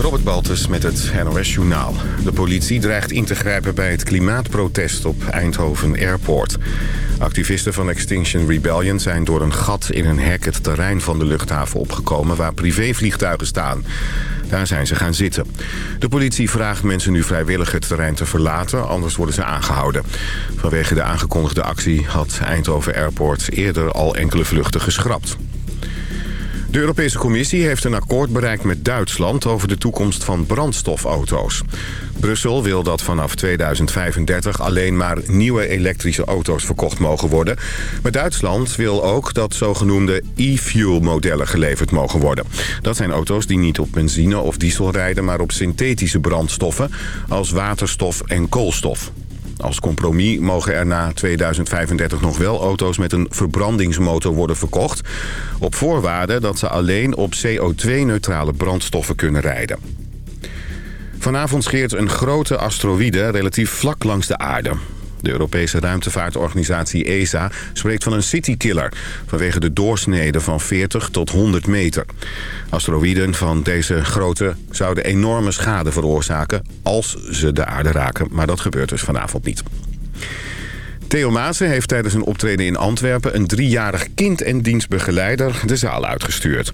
Robert Baltus met het NOS Journaal. De politie dreigt in te grijpen bij het klimaatprotest op Eindhoven Airport. Activisten van Extinction Rebellion zijn door een gat in een hek... het terrein van de luchthaven opgekomen waar privévliegtuigen staan. Daar zijn ze gaan zitten. De politie vraagt mensen nu vrijwillig het terrein te verlaten... anders worden ze aangehouden. Vanwege de aangekondigde actie had Eindhoven Airport eerder al enkele vluchten geschrapt. De Europese Commissie heeft een akkoord bereikt met Duitsland... over de toekomst van brandstofauto's. Brussel wil dat vanaf 2035 alleen maar nieuwe elektrische auto's verkocht mogen worden. Maar Duitsland wil ook dat zogenoemde e-fuel modellen geleverd mogen worden. Dat zijn auto's die niet op benzine of diesel rijden... maar op synthetische brandstoffen als waterstof en koolstof. Als compromis mogen er na 2035 nog wel auto's met een verbrandingsmotor worden verkocht... op voorwaarde dat ze alleen op CO2-neutrale brandstoffen kunnen rijden. Vanavond scheert een grote asteroïde relatief vlak langs de aarde. De Europese ruimtevaartorganisatie ESA spreekt van een citykiller... vanwege de doorsnede van 40 tot 100 meter. Asteroïden van deze grootte zouden enorme schade veroorzaken... als ze de aarde raken, maar dat gebeurt dus vanavond niet. Theo Maassen heeft tijdens een optreden in Antwerpen... een driejarig kind en dienstbegeleider de zaal uitgestuurd.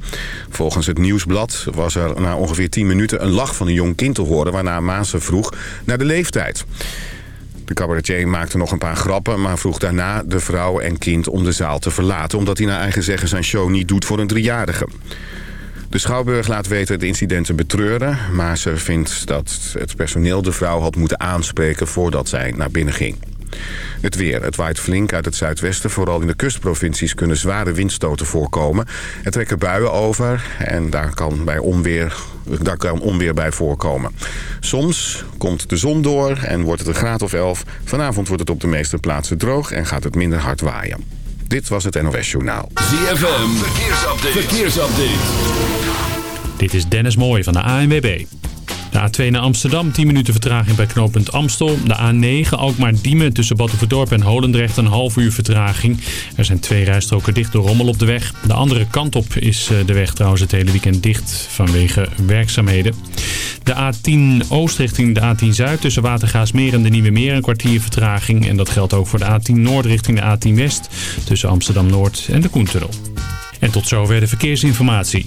Volgens het Nieuwsblad was er na ongeveer 10 minuten... een lach van een jong kind te horen... waarna Maassen vroeg naar de leeftijd. De cabaretier maakte nog een paar grappen... maar vroeg daarna de vrouw en kind om de zaal te verlaten... omdat hij naar eigen zeggen zijn show niet doet voor een driejarige. De Schouwburg laat weten het incident te betreuren... maar ze vindt dat het personeel de vrouw had moeten aanspreken... voordat zij naar binnen ging. Het weer. Het waait flink uit het zuidwesten. Vooral in de kustprovincies kunnen zware windstoten voorkomen. Er trekken buien over en daar kan, bij onweer, daar kan onweer bij voorkomen. Soms komt de zon door en wordt het een graad of 11. Vanavond wordt het op de meeste plaatsen droog en gaat het minder hard waaien. Dit was het NOS Journaal. ZFM. Verkeersupdate. Verkeersupdate. Dit is Dennis Mooij van de ANWB. De A2 naar Amsterdam, 10 minuten vertraging bij knooppunt Amstel. De A9 Alkmaar-Diemen tussen Battenverdorp en Holendrecht een half uur vertraging. Er zijn twee rijstroken dicht door rommel op de weg. De andere kant op is eh, de weg trouwens het hele weekend dicht vanwege werkzaamheden. De A10 Oost richting de A10 Zuid tussen Watergaasmeer en de Nieuwe Meer een kwartier vertraging. En dat geldt ook voor de A10 Noord richting de A10 West tussen Amsterdam Noord en de Koentunnel. En tot zover de verkeersinformatie.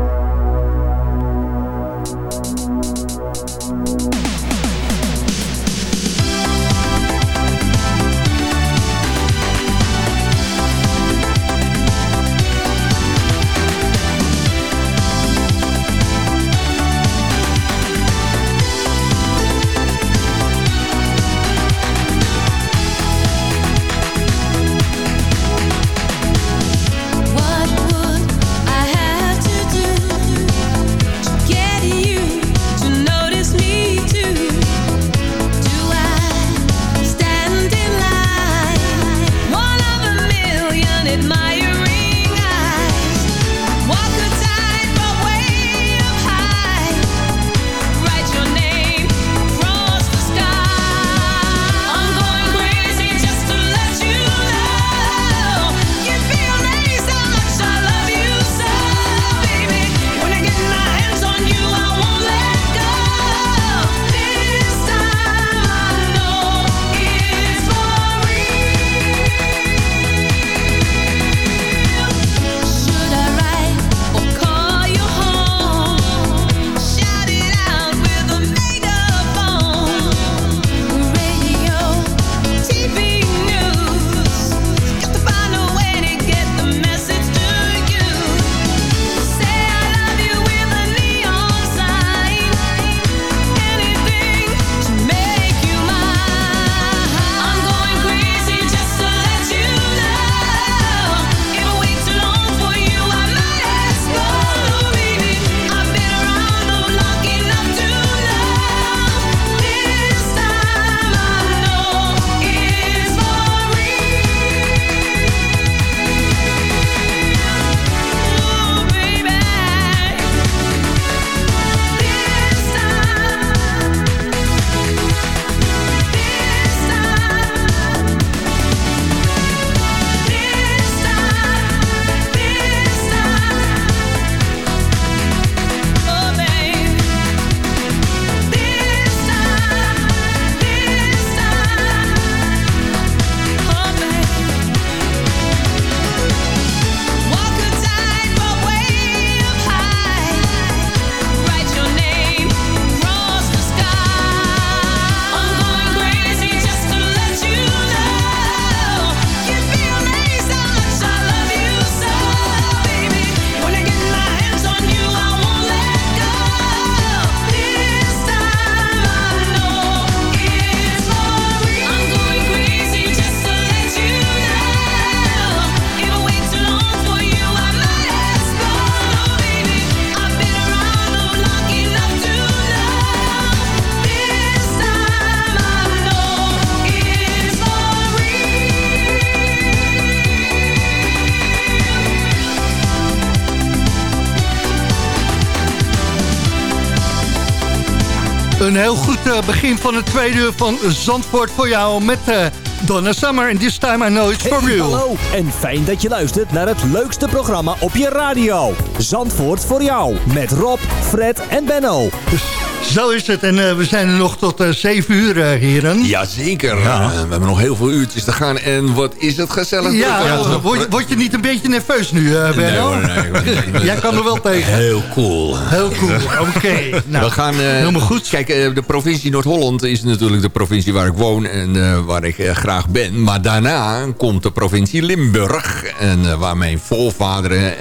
Een heel goed uh, begin van het tweede uur van Zandvoort voor jou met uh, Donna Summer. And this time I know it's for hey, real. Hallo en fijn dat je luistert naar het leukste programma op je radio. Zandvoort voor jou met Rob, Fred en Benno. Zo is het. En uh, we zijn er nog tot uh, 7 uur, uh, heren. Jazeker. Ja. we hebben nog heel veel uurtjes te gaan. En wat is het gezellig. Ja, ja word, word, je niet een beetje nerveus nu, uh, Benno? Nee, Jij kan er wel tegen. Heel cool. Heel cool, oké. Okay. Nou, we gaan, helemaal goed. Kijk, de provincie Noord-Holland is natuurlijk de provincie waar ik woon en waar ik graag ben. Maar daarna komt de provincie Limburg. En waar mijn voorvaderen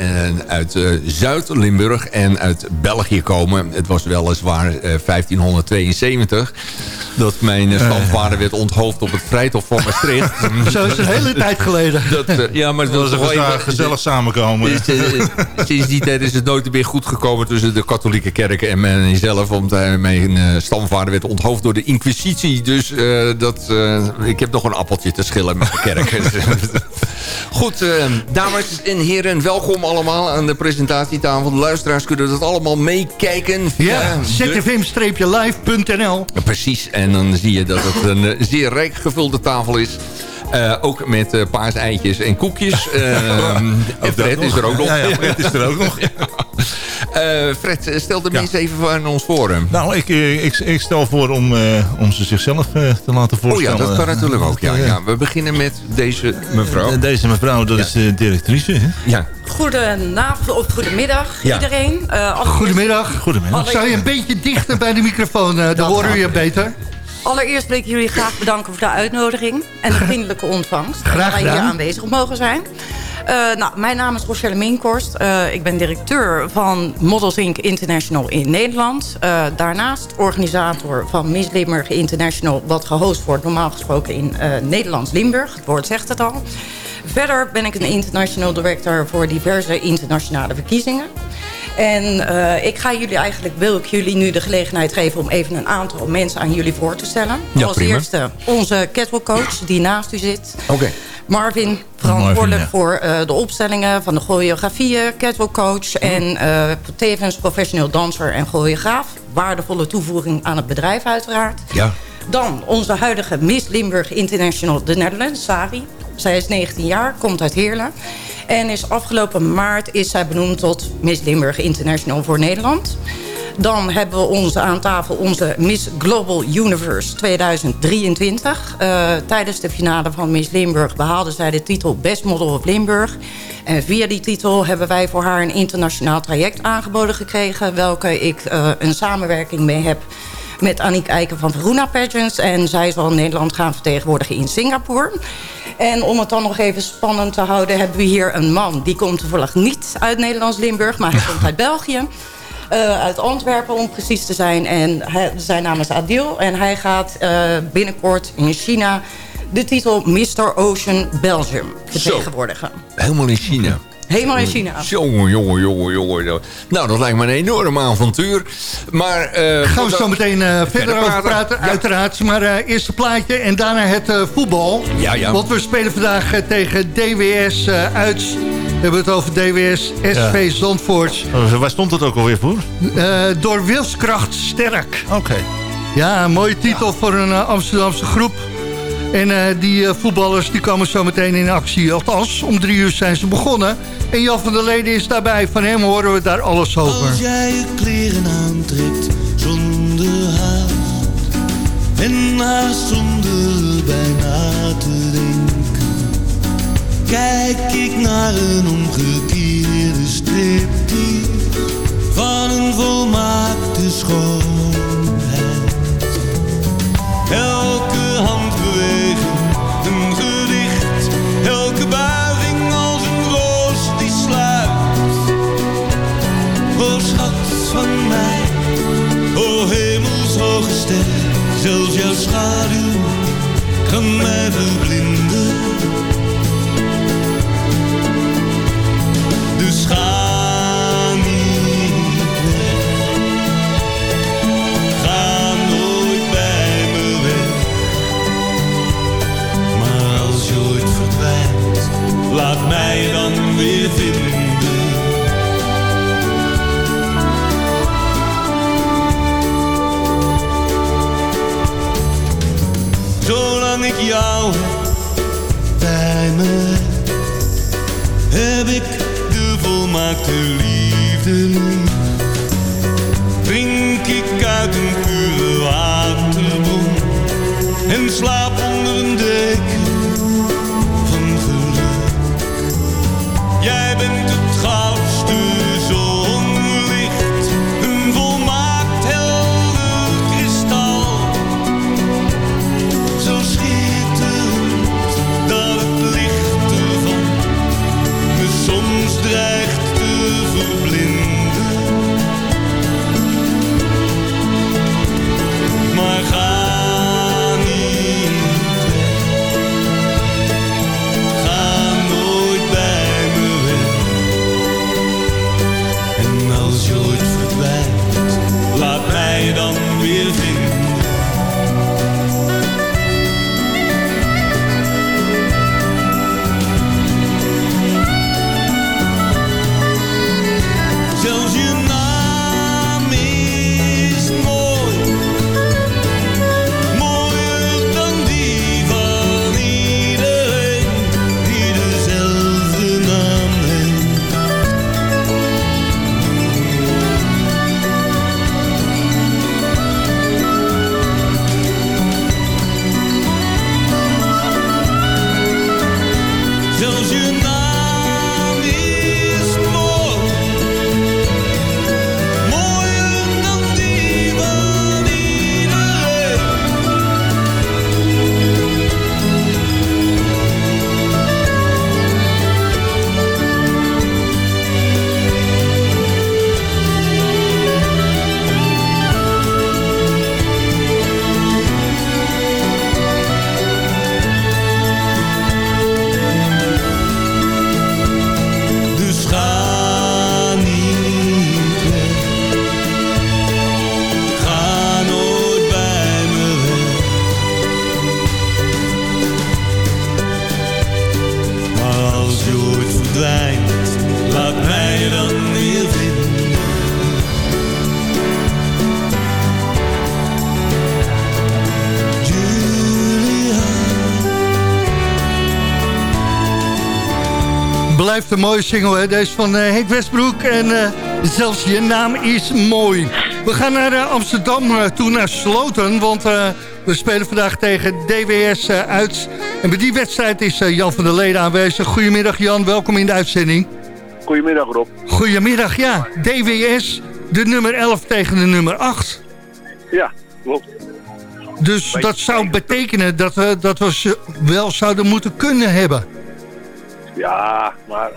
uit Zuid-Limburg en uit België komen. Het was weliswaar 1572. Dat mijn stamvader werd onthoofd op het Vrijthof van Maastricht. Zo is het een hele tijd geleden. Dat, uh, ja, maar dat was een gezellig, gezellig samenkomen. Sinds die tijd is het nooit meer goed gekomen tussen de katholieke kerken en mijzelf. Want mijn stamvader werd onthoofd door de inquisitie. Dus dat, ik heb nog een appeltje te schillen met de kerk. Goed, dames en heren, welkom allemaal aan de presentatietafel. De luisteraars kunnen dat allemaal meekijken. Ja, zfm-live.nl Precies, en dan zie je dat het een zeer rijk gevulde tafel is. Uh, ook met uh, paaseitjes en koekjes. Uh, en Fred is er ook nog. Ja, ja, Fred is er ook nog. Fred, stel de mensen ja. even aan ons voor. Nou, ik, ik, ik stel voor om, om ze zichzelf te laten voorstellen. Oh ja, dat kan natuurlijk ook. Ja, ja. We beginnen met deze mevrouw. Deze mevrouw, dat is de directrice. Hè? Ja. Goedenavond of goedemiddag ja. iedereen. Goedemiddag. Goedemiddag. Zou je een beetje dichter bij de microfoon, dan horen we je beter. Allereerst wil ik jullie graag bedanken voor de uitnodiging en de vriendelijke ontvangst. Graag gedaan. Dat wij hier aanwezig mogen zijn. Uh, nou, mijn naam is Rochelle Minkorst. Uh, ik ben directeur van Models Inc. International in Nederland. Uh, daarnaast organisator van Miss Limburg International... wat gehost wordt normaal gesproken in Nederlands-Limburg. Het woord zegt het al. Verder ben ik een international director voor diverse internationale verkiezingen. En uh, ik ga jullie eigenlijk, wil ik jullie nu de gelegenheid geven... om even een aantal mensen aan jullie voor te stellen. Ja, Als prima. eerste onze catwalk-coach die naast u zit. Oké. Okay. Marvin, verantwoordelijk voor uh, de opstellingen van de choreografieën, catwalk-coach... en uh, tevens professioneel danser en choreograaf. Waardevolle toevoeging aan het bedrijf uiteraard. Ja. Dan onze huidige Miss Limburg International de Netherlands, Sari. Zij is 19 jaar, komt uit Heerlen. En is afgelopen maart is zij benoemd tot Miss Limburg International voor Nederland. Dan hebben we onze aan tafel onze Miss Global Universe 2023. Uh, tijdens de finale van Miss Limburg behaalde zij de titel Best Model of Limburg. En via die titel hebben wij voor haar een internationaal traject aangeboden gekregen... welke ik uh, een samenwerking mee heb met Aniek Eiken van Veruna Pageants. En zij zal Nederland gaan vertegenwoordigen in Singapore. En om het dan nog even spannend te houden... hebben we hier een man. Die komt toevallig niet uit Nederlands-Limburg... maar hij komt uit België. Uh, uit Antwerpen om precies te zijn. En hij, zijn naam is Adil. En hij gaat uh, binnenkort in China... de titel Mr. Ocean Belgium vertegenwoordigen. Zo, helemaal in China. Helemaal in China. Jongen, jongen, jongen, jongen. Nou, dat lijkt me een enorm avontuur. Maar, uh, Gaan we zo meteen uh, verder, over praten, ja. uiteraard. Maar uh, eerst een plaatje en daarna het voetbal. Ja, ja. Want we spelen vandaag tegen DWS uit... We hebben het over DWS SV ja. Zandvoort. Oh, waar stond het ook alweer voor? door wilskracht sterk. Oké. Okay. Ja, een mooie titel ja. voor een Amsterdamse groep. En uh, die uh, voetballers die komen zo meteen in actie. Althans, om drie uur zijn ze begonnen. En Jan van der Leden is daarbij. Van hem horen we daar alles over. Als jij je kleren aantrekt zonder haast. En haast zonder bijna te denken. Kijk ik naar een omgekeerde striptease. Van een volmaakte schoonheid. Elke een gedicht. Elke buiging als een roos die sluit. O schat van mij, o hemelshoge ster. Zelfs jouw schaduw kan mij verblinden. Een mooie single, hè? Deze van eh, Henk Westbroek. En eh, zelfs je naam is mooi. We gaan naar eh, Amsterdam toe, naar Sloten. Want we spelen vandaag tegen DWS uit. En bij die wedstrijd is Jan van der Leden aanwezig. Goedemiddag Jan, welkom in de uitzending. Goedemiddag Rob. Goedemiddag, ja. DWS, de nummer 11 tegen de nummer 8. Ja, klopt. Dus dat zou betekenen dat we, dat we ze wel zouden moeten kunnen hebben. Ja, maar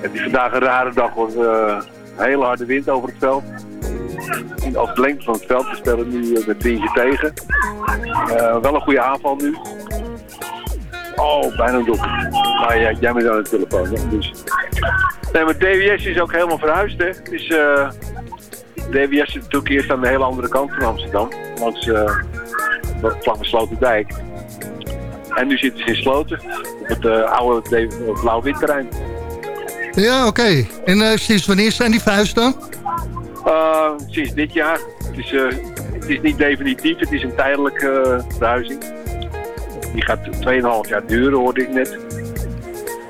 het is vandaag een rare dag. Want eh hele harde wind over het veld. Over de lengte van het veld. We spelen nu eh, met windje tegen. Eh, wel een goede aanval nu. Oh, bijna een. Maar jij bent aan de telefoon. hè, Dus. Nee, maar DWS is ook helemaal verhuisd. Hè. DWS is natuurlijk eerst aan de hele andere kant van Amsterdam. Langs uh, Sloterdijk. En nu zitten ze in Sloten. Op het eh, oude blauw-wit terrein. Ja, oké. En eh, sinds wanneer zijn die verhuisd dan? Uh, sinds dit jaar. Het is, eh, het is niet definitief, het is een tijdelijke eh, verhuizing. Die gaat 2,5 jaar duren, hoorde ik net.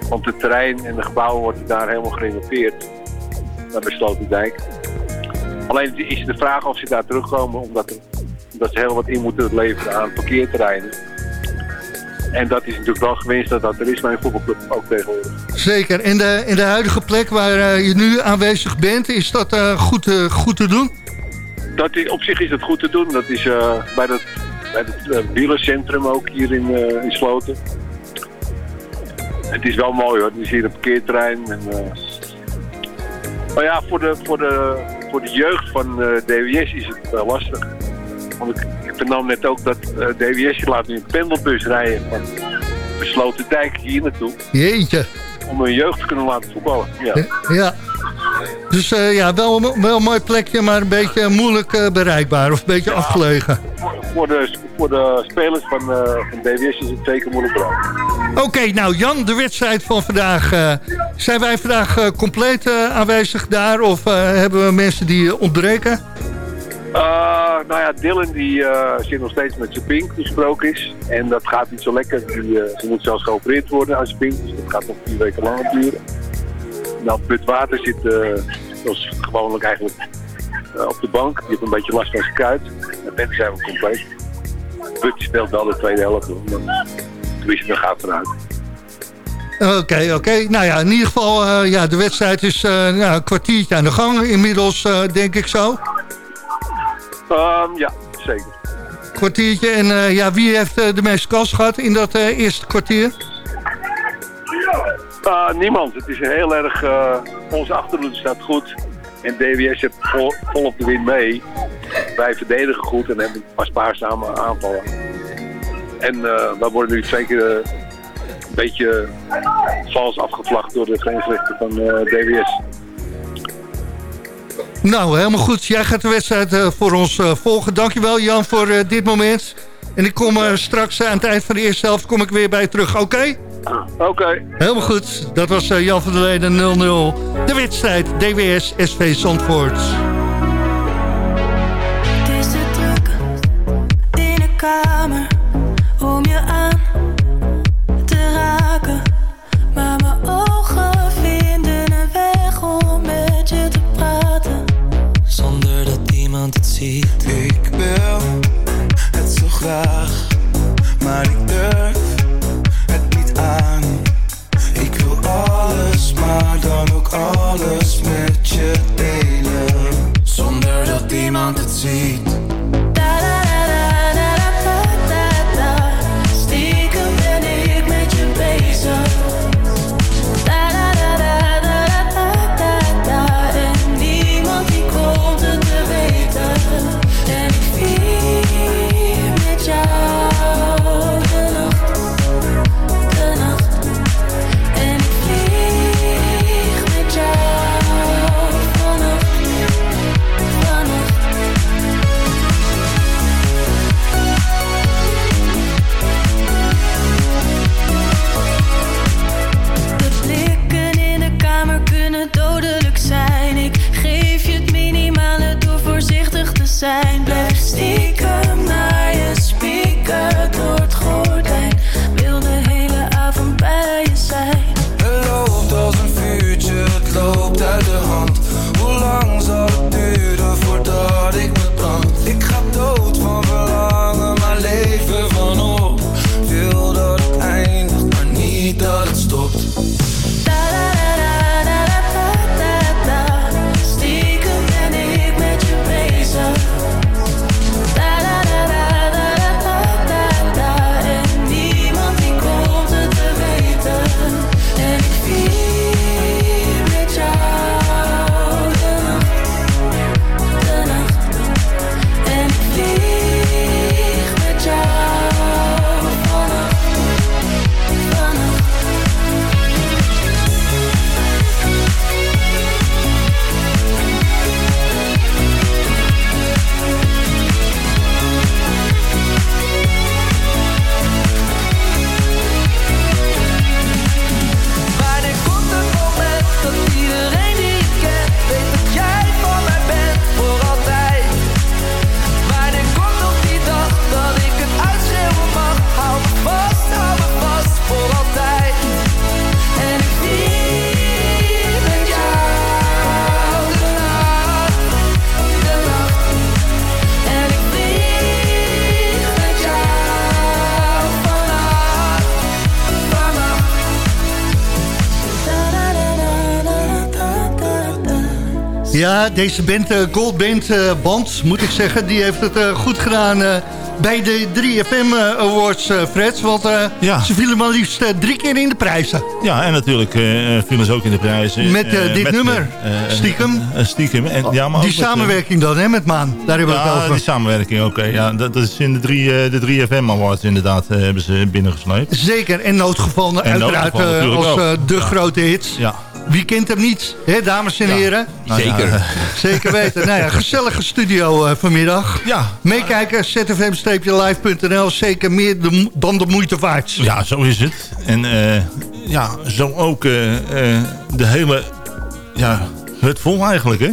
Want het terrein en de gebouwen worden daar helemaal gerenoveerd. Naar de Sloterdijk. Alleen is de vraag of ze daar terugkomen, omdat, er, omdat ze heel wat in moeten leveren aan parkeerterreinen. En dat is natuurlijk wel gewenst dat dat er is bij een voetbalclub ook tegenwoordig. Zeker. En de, en de huidige plek waar eh, je nu aanwezig bent, is dat eh, goed, eh, goed te doen? Dat is, op zich is het goed te doen. Dat is bij, dat, bij het uh, wielencentrum ook hier in, in Sloten. Het is wel mooi hoor. Het is hier een parkeerterrein. En, Maar ja, voor de, voor de, voor de jeugd van eh, DWS is het wel lastig. Want ik vernam net ook dat eh, DWS laat nu een pendelbus rijden van besloten dijk hier naartoe. Jeetje. Om hun jeugd te kunnen laten voetballen. Ja. Ja. Dus eh, ja, wel, wel een mooi plekje, maar een beetje moeilijk eh, bereikbaar. Of een beetje afgelegen. Voor de, voor de spelers van, van DWS is het zeker moeilijk bereikt. Oké, nou Jan, de wedstrijd van vandaag. zijn wij vandaag compleet aanwezig daar? Of hebben we mensen die ontbreken? Uh, nou ja, Dylan die uh, zit nog steeds met zijn pink, die gesproken is. En dat gaat niet zo lekker. Die, uh, ze moet zelfs geopereerd worden aan zijn pink. Dus dat gaat nog vier weken langer duren. Nou, Put Water zit zoals gewoonlijk eigenlijk op de bank. Die heeft een beetje last van zijn kuit. En ben zijn we compleet. Put speelt wel de tweede helft. Tenminste, daar gaat vanuit. Oké, oké. Nou ja, in ieder geval, ja, de wedstrijd is nou, een kwartiertje aan de gang inmiddels, denk ik zo. Um, ja, zeker. Kwartiertje. En ja, wie heeft de meeste kans gehad in dat eerste kwartier? niemand. Het is heel erg... onze achterhoede staat goed. En DWS heeft vol, vol op de wind mee. Wij verdedigen goed en hebben een spaarzame aanvallen. En we worden nu zeker beetje vals afgevlacht door de grensrechter van DWS. Nou, helemaal goed. Jij gaat de wedstrijd uh, voor ons uh, volgen. Dankjewel Jan voor dit moment. En ik kom straks aan het eind van de eerste helft kom ik weer bij je terug. Oké? Okay? Oké. Okay. Helemaal goed. Dat was Jan van der Leden 0-0. De wedstrijd DWS SV Zandvoort. Het is te druk in de kamer om je aan maar Ik wil het zo graag, maar ik durf het niet aan. Ik wil alles, maar dan ook alles met je delen. Zonder dat iemand het ziet. Ja, deze band, uh, Goldband uh, Band, moet ik zeggen... die heeft het uh, goed gedaan bij de 3FM Awards, Fred. Want ja. ze vielen maar liefst drie keer in de prijzen. Ja, en natuurlijk vielen ze ook in de prijzen. Met dit met, nummer, stiekem. stiekem. En, ja, maar die samenwerking dan, hè, met Maan. Daar hebben we ja, het over. die samenwerking, oké. Okay. Ja, dat, dat, is in de, drie, de 3FM Awards inderdaad hebben ze binnengesleept. Zeker, en Noodgevallen en uiteraard als de grote hits. Ja. Wie kent hem niet, hè, dames en heren? Nou, zeker. Ja, zeker weten. nou ja, gezellige studio uh, vanmiddag. Ja. Meekijken, zfm-live.nl. Zeker meer de, dan de moeite waard. Ja, zo is het. En uh, ja, zo ook uh, de hele... Ja, het vol eigenlijk, hè?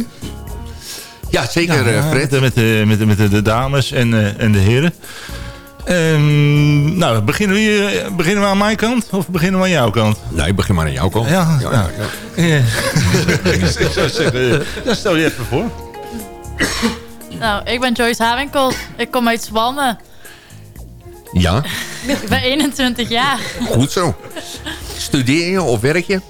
Ja, zeker, eh, Fred. Met, met, de- met, de- met de, de dames en, eh, en de heren. Ehm, nou, beginnen we, hier- beginnen we aan mijn kant of beginnen we aan jouw kant? Nee, ik begin maar aan jouw kant. Ja, ja, nou, ja. Ja. ik zou zeggen, ja, stel je even voor. Nou, ik ben Joyce Hawinkels. Ik kom uit Zwamme. Ja, Ik ben 21 jaar. goed zo. Studeer je of werk je?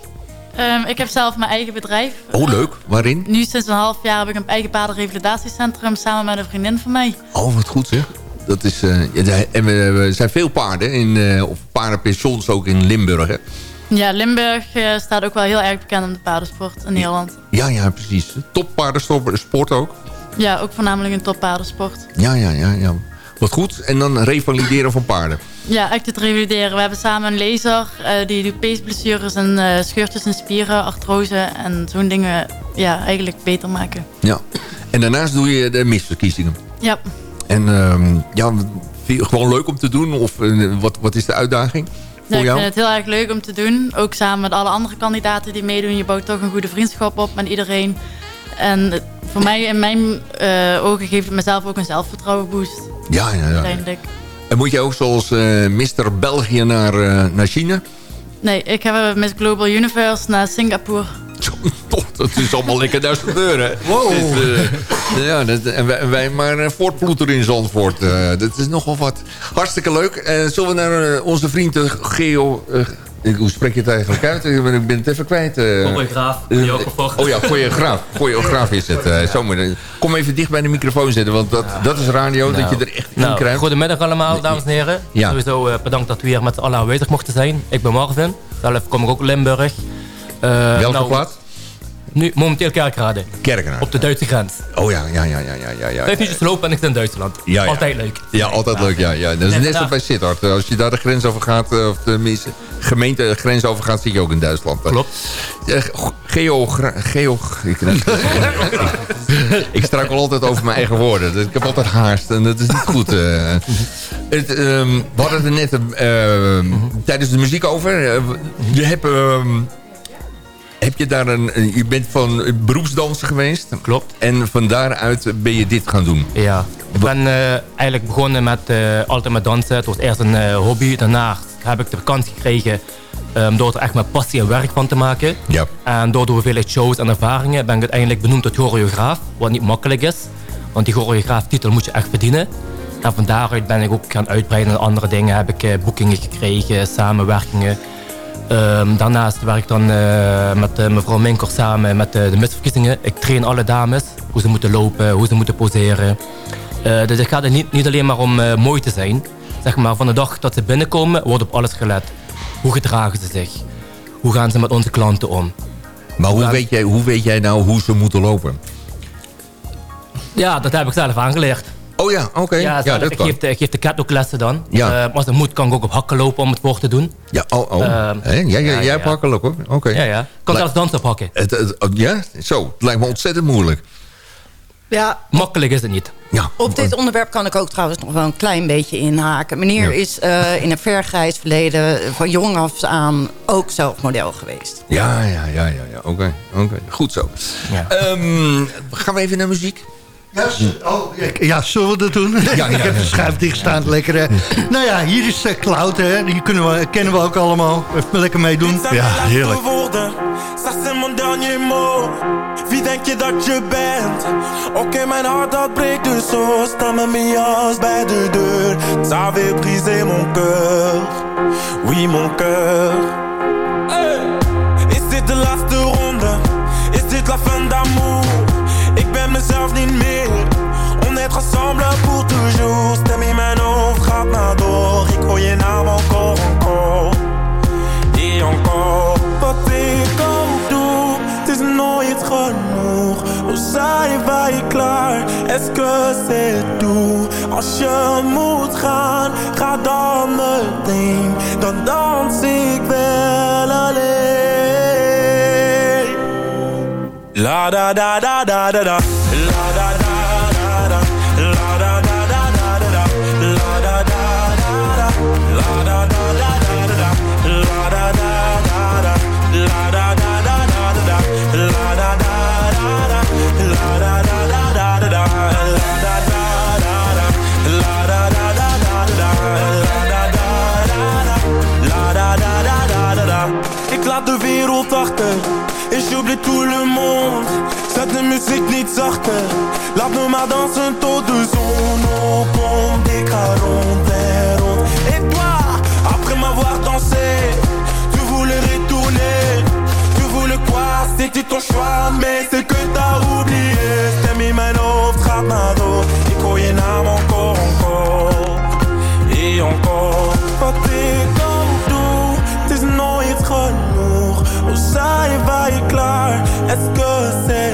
Ehm, ik heb zelf mijn eigen bedrijf. Oh, leuk. Waarin? Nu sinds een half jaar heb ik een eigen paardenrevalidatiecentrum samen met een vriendin van mij. Oh, wat goed zeg. Dat is, eh, en we, zijn veel paarden, in, eh, of paardenpensions ook in Limburg. Hè? Ja, Limburg eh, staat ook wel heel erg bekend om de paardensport in Nederland. Ja, ja, precies. Top paardensport ook. Ja, ook voornamelijk een toppaardensport. Ja, ja, ja, ja. Wat goed. En dan revalideren van paarden. Ja, echt het revalideren. We hebben samen een laser die doet peesblessures en scheurtjes in spieren, artrose en zo'n dingen ja, eigenlijk beter maken. Ja. En daarnaast doe je de misverkiezingen. Ja. En ehm, ja, vind je gewoon leuk om te doen? Of eh, wat, wat is de uitdaging Ja, voor ik vind het heel erg leuk om te doen. Ook samen met alle andere kandidaten die meedoen. Je bouwt toch een goede vriendschap op met iedereen. En voor mij, in mijn eh, ogen, geeft het mezelf ook een zelfvertrouwen boost. Ja, ja, ja. Uiteindelijk. En moet je ook zoals eh Mr. België naar, naar China? Nee, ik heb eh, Miss Global Universe naar Singapore. Toch, dat is allemaal lekker duizend gebeuren. Wow. ja, dat, en, wij, en wij maar uh, voortploeteren in Zandvoort. eh, dat is nogal wat. Hartstikke leuk. Eh, zullen we naar eh, onze vriend eh, Geo... eh, ik- hoe spreek je het eigenlijk uit? Ik ben, ik ben het even kwijt. eh. Choreograaf, Eh, choreograaf. oh ja, choreograaf. Choreograaf is het. eh, zo moet je- Kom even dicht bij de microfoon zitten, want dat, dat is radio, dat je er echt in nou, krijgt. Goedemiddag allemaal, dames en heren. Ja. Sowieso eh, bedankt dat we hier met z'n allen aanwezig mochten zijn. Ik ben Marvin, zelf kom ik ook Limburg. Eh, Welke nou, plaats? Nu, momenteel Kerkrade. Kerkrade. Op de Duitse grens. Oh ja, ja, ja, ja, ja, ja. ja. Vijf lopen en ik in Duitsland. Ja, ja. Altijd leuk. Ja, altijd leuk. Ja, ja. Dat is net als bij Sittard. Als je daar de grens over gaat, eh, of tenminste gemeente de grens over gaat, zit je ook in Duitsland. Klopt. Geo... Geo ik, ik struikel altijd over mijn eigen woorden. Dus Ik heb altijd haast en dat is niet goed. eh. Het, ehm, we hadden het er net ehm, tijdens de muziek over. Eh, Je hebt... ehm, heb je daar een, je bent van beroepsdanser geweest? Klopt. En van daaruit ben je dit gaan doen? Ja, ik ben eh, eigenlijk begonnen met eh, altijd met dansen. Het was eerst een eh, hobby. Daarna heb ik de kans gekregen um, door er echt mijn passie en werk van te maken. Ja. En door de hoeveelheid shows en ervaringen ben ik uiteindelijk benoemd tot choreograaf. Wat niet makkelijk is. Want die choreograaftitel moet je echt verdienen. En van daaruit ben ik ook gaan uitbreiden naar andere dingen. Heb ik boekingen gekregen, samenwerkingen. Ehm, daarnaast werk ik dan eh, met eh, mevrouw Minker samen met eh, de misverkiezingen. Ik train alle dames, hoe ze moeten lopen, hoe ze moeten poseren. Dus het gaat er niet, niet alleen maar om mooi te zijn. Zeg maar, van de dag dat ze binnenkomen, wordt op alles gelet. Hoe gedragen ze zich? Hoe gaan ze met onze klanten om? Maar hoe weet, jij, hoe weet jij nou hoe ze moeten lopen? Ja, dat heb ik zelf aangeleerd. Oh ja, oké. Ja, Ja, dat ik, kan. geef de, ik geef de cat ook lessen dan. Ja. Eh, maar als het moet, kan ik ook op hakken lopen om het voor te doen. Ja, oh, oh. Hè? Ja, ja, ja, jij ja, hebt ja. hakkelijk hoor. Oké. Ja, ja. Ik kan zelfs dansen op hakken. Het, het- oh, ja, zo. Het lijkt me ontzettend moeilijk. Ja, Makkelijk is het niet. Ja. Op dit onderwerp kan ik ook trouwens nog wel een klein beetje inhaken. Meneer Ja. is eh, in een vergrijs verleden van jong af aan ook zelf model geweest. Ja, ja, ja, ja. ja. Oké, oké. Goed zo. Ehm, gaan we even naar muziek? Ja, oh, ja, ja, zullen we dat doen? ja, ik heb de schuif dichtgestaan, lekker. hè. nou ja, hier is eh, Cloud, hè. die kunnen we, kennen we ook allemaal. Even lekker meedoen. Ja, heerlijk. ça c'est mon dernier mot. Wie denk je dat je bent? Oké, mijn hart dat breekt dus zo. Sta met mijn jas bij de deur. Ça avait brisé mon cœur. Oui, mon cœur. Hey. Is dit de laatste ronde? Is dit la fin d'amour? Ik ben mezelf niet meer. Ensemble pour toujours. Stem in mijn hoofd gaat maar door. Ik hoor je naam encore, encore. Et encore, wat ik ook doe, het is nooit genoeg. Hoe zijn wij klaar? Est-ce que c'est tout? Als je moet gaan, ga dan meteen. Dan dans ik wel alleen. La da da da da da da muziek niet zachter Laat me maar dansen tot de zon opkomt Ik ga rond Et toi, après m'avoir dansé Tu voulais retourner. Tu voulais quoi, c'était ton choix Mais c'est que t'as oublié. Stem in mijn hoofd gaat naar door Ik hoor je naam encore, encore. Et encore. Wat ik ook doe Het is nooit genoeg Hoe waar je klaar Est-ce que c'est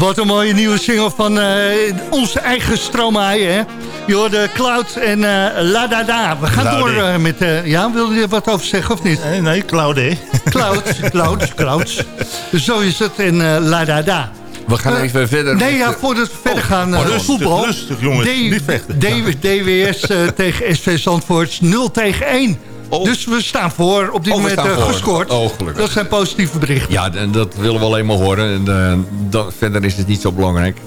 Wat een mooie nieuwe single van eh, onze eigen Stromae, hè? Je hoorde Cloud en eh La Da Da. We gaan door eh, met... ja, wilde je er wat over zeggen of niet? Nee, nee Cloud, hè? Cloud, Cloud, Cloud. Zo is het in La Da Da. We gaan even verder. Nee, ja, voordat we verder gaan, oh, eh, rustig, voetbal. rustig, jongens, D- niet vechten. D- DWS tegen SV Zandvoort 0 tegen 1. Dus we staan voor, op dit Oh, moment voor. gescoord. Oh, gelukkig. Dat zijn positieve berichten. Ja, en dat willen we alleen maar horen. En, eh, dat- verder is het niet zo belangrijk.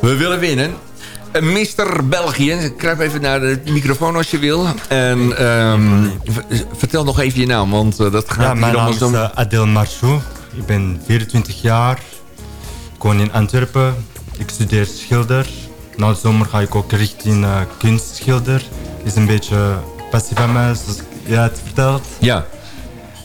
We willen winnen. Eh, Mister België, kruip even naar de microfoon als je wil. En ehm, vertel nog even je naam, want dat gaat Ja, hier mijn naam is zo... eh, Adel Marchou. Ik ben 24 jaar. Ik woon in Antwerpen. Ik studeer schilder. Na de zomer ga ik ook richting kunstschilder. is een beetje passie van mij, zoals jij het vertelt. Ja.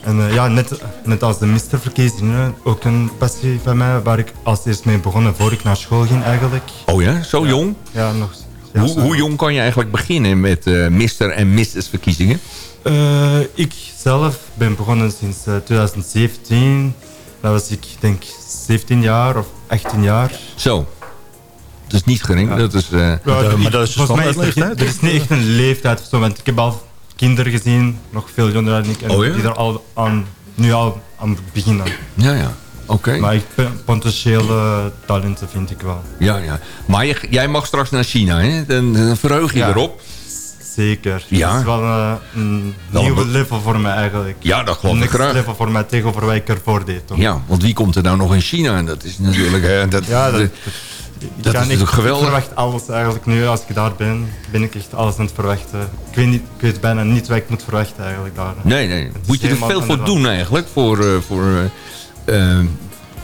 En eh, ja, net, net als de misterverkiezingen, ook een passie van mij, waar ik als eerst mee begonnen voor ik naar school ging eigenlijk. Oh ja, zo jong? Ja, nog. ja, Hoe, hoe jong kan je eigenlijk beginnen met eh Mister en Mrs. verkiezingen? Eh, ik zelf ben begonnen sinds eh, 2017. Dat was ik denk 17 jaar of 18 jaar. Zo. Dat is niet gering. Dat is, eh, Ja, volgens mij is er, er is niet echt een leeftijd of zo, want ik heb al kinderen gezien, nog veel jonger dan ik, en Oh ja? die er al aan, nu al aan beginnen. Ja, ja. Oké. Maar ik, potentiële talenten vind ik wel. Ja, ja. Maar je, jij mag straks naar China, hè? Dan, dan verheug je Ja. erop. Zeker. Ja. Het is wel eh, een een nieuwe level voor mij eigenlijk. Ja, dat geloof ik graag. level voor mij tegenover wat ik ervoor deed. Toch? Ja, want wie komt er nou nog in China? En dat is natuurlijk... hè, dat, Ja, dat, dat, is natuurlijk geweldig. Ik verwacht alles eigenlijk nu. Als ik daar ben, ben ik echt alles aan het verwachten. Ik weet, niet, ik weet bijna niet wat ik moet verwachten eigenlijk daar. Nee, nee. Moet je er veel voor doen eigenlijk? Voor, eh, voor, eh, eh,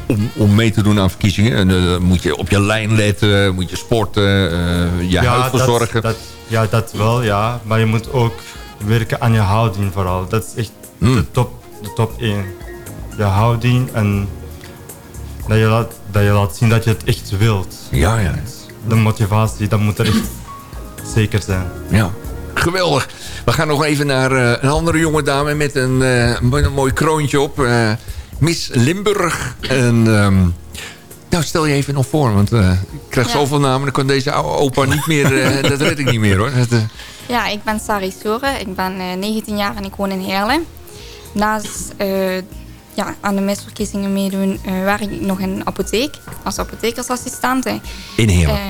om, om mee te doen aan verkiezingen? En, moet je op je lijn letten? Moet je sporten? je huid dat- verzorgen? Dat, ja, dat wel, ja. Maar je moet ook werken aan je houding vooral. Dat is echt Hmm. de, top, de top 1. Je houding en dat je, laat, dat je laat zien dat je het echt wilt. Ja, ja. De motivatie, dat moet er echt zeker zijn. Ja, geweldig. We gaan nog even naar eh, een andere jonge dame met een, eh, met een mooi kroontje op. eh, Miss Limburg. En, ehm, nou, stel je even nog voor, want eh, ik krijg Ja. zoveel namen. Dan kan deze oude opa niet meer, eh, dat red ik niet meer hoor. Dat, Ja, ik ben Sari Soren. Ik ben eh, 19 jaar en ik woon in Heerlen. Naast eh, ja, aan de misverkiezingen meedoen eh, werk ik nog in een apotheek als apothekersassistente. in Heerlen. Eh,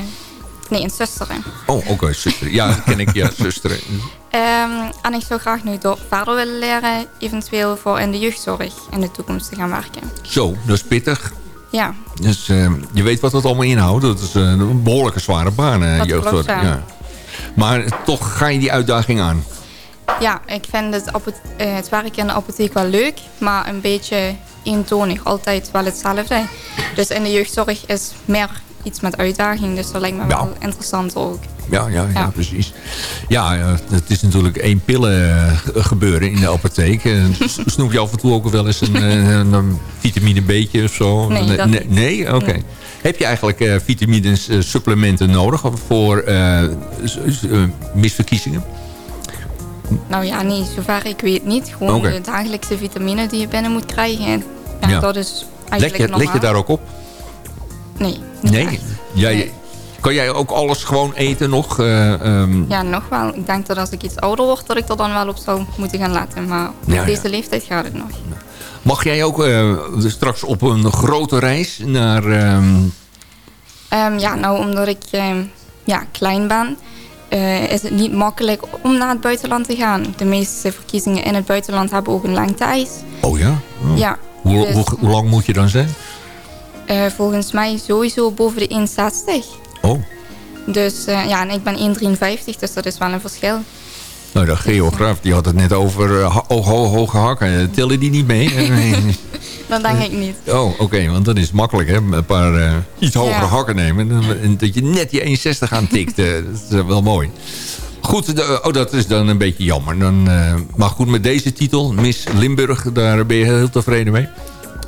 nee, in Zusteren. oh, oké, zuster. Ja, dat ken ik, ja, zuster. Ehm, en ik zou graag nu door verder willen leren, eventueel voor in de jeugdzorg in de toekomst te gaan werken. Zo, dat is pittig. Ja, Dus eh, je weet wat dat allemaal inhoudt. Dat is eh, een behoorlijke zware baan, jeugdzorg. klopt, ja. Maar toch ga je die uitdaging aan. Ja ik vind het, eh, het werk in de apotheek wel leuk, maar een beetje eentonig, altijd wel hetzelfde. Dus in de jeugdzorg is meer iets met uitdaging, dus dat lijkt me wel interessant ook. Ja, ja, ja, Ja. precies. Ja, ja, het is natuurlijk één pillen eh, gebeuren in de apotheek. Eh, Snoep je af en toe ook wel eens een, eh, een, een vitamine B'tje of zo? Nee. Nee? Oké. Nee. Heb je eigenlijk eh, vitamines, eh, supplementen nodig voor eh, eh, misverkiezingen? Nou ja, nee, zover ik weet niet. Gewoon de dagelijkse vitamine die je binnen moet krijgen. Ja, Ja. dat is eigenlijk je, normaal. let je daar ook op? Nee. Nee? Jij, kan jij ook alles gewoon eten nog? Eh, ehm, Ja, nog wel. Ik denk dat als ik iets ouder word, dat ik er dan wel op zou moeten gaan letten. Maar op deze leeftijd gaat het nog. Mag jij ook eh, straks op een grote reis naar... ehm, Ehm, ja, nou, omdat ik ja, klein ben, eh, is het niet makkelijk om naar het buitenland te gaan. De meeste verkiezingen in het buitenland hebben ook een oh ja? Oh. Ja, Hoe, dus- hoe, hoe lang moet je dan zijn? Eh, volgens mij sowieso boven de 1,60. Oh. Dus eh, ja, en ik ben 1,53, dus dat is wel een verschil. Nou, de geograaf die had het net over ho- ho- hoge hakken. Tellen die niet mee? Dat denk ik niet. oh, oké, want dat is makkelijk, hè? Een paar eh, iets hogere Ja. hakken nemen. En, dat je net die 1,60 aantikt. eh, dat is eh, wel mooi. Goed, de- oh, dat is dan een beetje jammer. Dan, maar goed, met deze titel, Miss Limburg, daar ben je heel tevreden mee?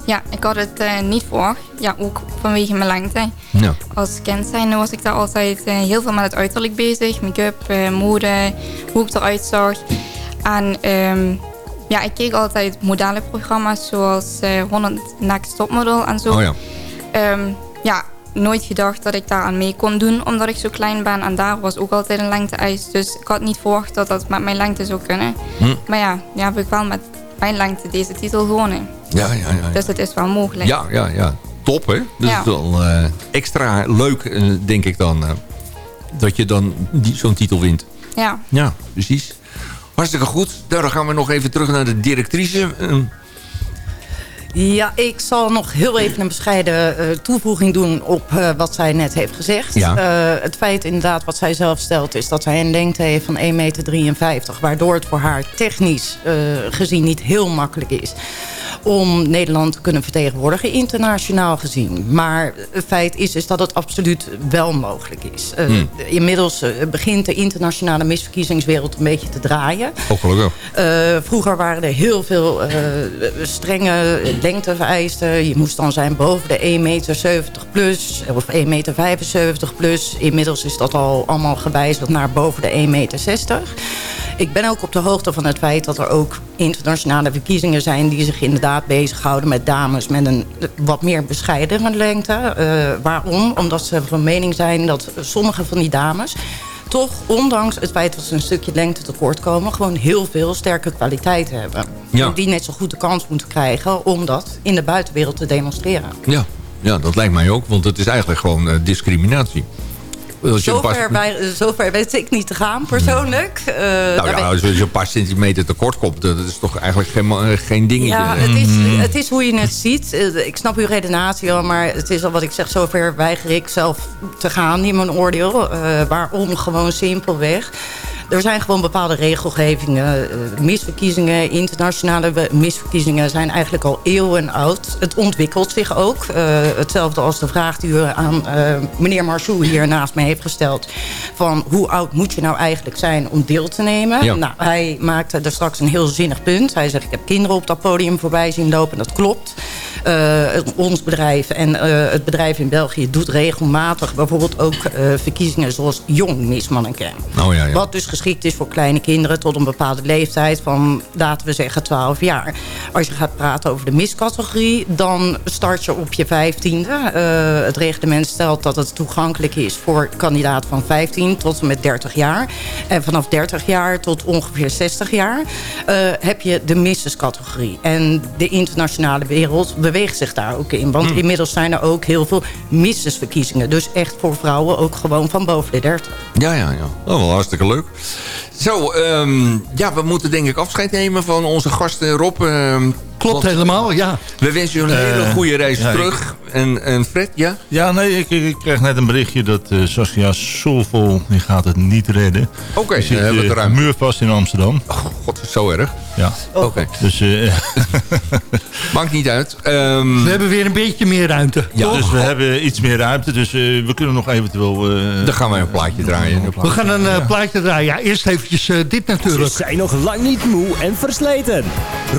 Ja, ik had het niet verwacht. Ja, ook vanwege mijn lengte. Ja. Als kind zijnde was ik daar altijd heel veel met het uiterlijk bezig. Make-up, mode, hoe ik eruit zag. En ehm, ja, ik keek altijd modellenprogramma's zoals eh 100 Next Topmodel en zo. Oh ja. Ehm, ja, nooit gedacht dat ik daar aan mee kon doen omdat ik zo klein ben. En daar was ook altijd een lengte-eis. Dus ik had niet verwacht dat dat met mijn lengte zou kunnen. Hm. Maar ja, ja, heb ik wel met mijn lengte deze titel gewonnen. Ja, ja, ja. Dus het is wel mogelijk. Ja, ja, ja. Top, hè? Dat Ja. is wel eh, extra leuk, eh, denk ik dan. eh, dat je dan zo'n titel wint. Ja. Ja, precies. Hartstikke goed. Dan gaan we nog even terug naar de directrice. Ehm, Ja, ik zal nog heel even een bescheiden eh, toevoeging doen op eh, wat zij net heeft gezegd. Ja. Eh, het feit inderdaad wat zij zelf stelt is dat zij een lengte heeft van 1,53 meter. Waardoor het voor haar technisch gezien niet heel makkelijk is om Nederland te kunnen vertegenwoordigen internationaal gezien. Maar het feit is, is dat het absoluut wel mogelijk is. Eh, Hmm. Inmiddels eh, begint de internationale misverkiezingswereld een beetje te draaien. Oh, gelukkig. Eh, vroeger waren er heel veel strenge lengtevereisten. Je moest dan zijn boven de 1,70 meter plus of 1,75 meter plus. Inmiddels is dat al allemaal gewijzigd naar boven de 1,60 meter. Ik ben ook op de hoogte van het feit dat er ook internationale verkiezingen zijn... die zich inderdaad bezighouden met dames met een wat meer bescheidene lengte. Eh, waarom? Omdat ze van mening zijn dat sommige van die dames toch, ondanks het feit dat ze een stukje lengte tekort komen... gewoon heel veel sterke kwaliteit hebben. Ja. Die net zo goed de kans moeten krijgen om dat in de buitenwereld te demonstreren. ja. ja, dat lijkt mij ook. Want het is eigenlijk gewoon eh, discriminatie. Zover, wij, zover weet ik niet te gaan, persoonlijk. Eh, nou ja, als je een paar centimeter tekort komt, dat is toch eigenlijk geen, eh, geen dingetje. Ja, het is, het is hoe je het ziet. Eh, Ik snap uw redenatie wel, maar het is al wat ik zeg... zover weiger ik zelf te gaan in mijn oordeel. Waarom? Gewoon simpelweg. Er zijn gewoon bepaalde regelgevingen. eh, misverkiezingen, internationale misverkiezingen... zijn eigenlijk al eeuwen oud. Het ontwikkelt zich ook. Eh, hetzelfde als de vraag die u aan eh, meneer Marchou hier naast me heeft gesteld... van hoe oud moet je nou eigenlijk zijn om deel te nemen? Ja. Nou, hij maakte er straks een heel zinnig punt. Hij zegt, ik heb kinderen op dat podium voorbij zien lopen. Dat klopt. Eh, ons bedrijf en eh, het bedrijf in België doet regelmatig... bijvoorbeeld ook eh, verkiezingen zoals jong mismanneken. Oh ja, ja. Wat dus geschikt is voor kleine kinderen tot een bepaalde leeftijd van, laten we zeggen, 12 jaar. Als je gaat praten over de miscategorie, dan start je op je 15e. Eh, het reglement stelt dat het toegankelijk is voor kandidaten van 15 tot en met 30 jaar. En vanaf 30 jaar tot ongeveer 60 jaar heb je de misserscategorie. En de internationale wereld beweegt zich daar ook in. Want inmiddels zijn er ook heel veel missesverkiezingen. Dus echt voor vrouwen ook gewoon van boven de 30. Ja, ja, ja. Oh, wel hartstikke leuk. Zo, ehm, ja, we moeten denk ik afscheid nemen van onze gasten Rob. ehm, Klopt want helemaal, ja. We wensen jullie een hele Eh, goede reis ja, terug. En, en Fred, ja? Ja, nee, ik, ik kreeg net een berichtje dat eh Saskia Soulvol, die gaat het niet redden. Oké, Die zit dan hebben we het eh, ruim. muurvast in Amsterdam. God, zo erg. Ja. Oké. Dus, eh, Maakt niet uit. Ehm, We hebben weer een beetje meer ruimte. ja, toch? dus we hebben iets meer ruimte. Dus eh, we kunnen nog eventueel... eh, dan gaan wij een plaatje draaien. We gaan een plaatje draaien. Ja, eerst eventjes dit Ze natuurlijk. zijn nog lang niet moe en versleten.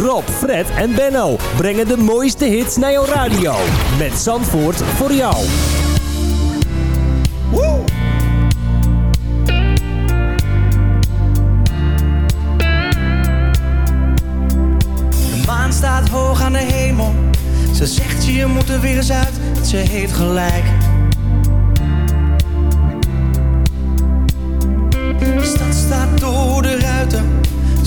Rob, Fred en en Benno brengen de mooiste hits naar jouw radio. Met Zandvoort voor jou. De maan staat hoog aan de hemel. Ze zegt je moet er weer eens uit. Ze heeft gelijk. De stad staat door de ruiten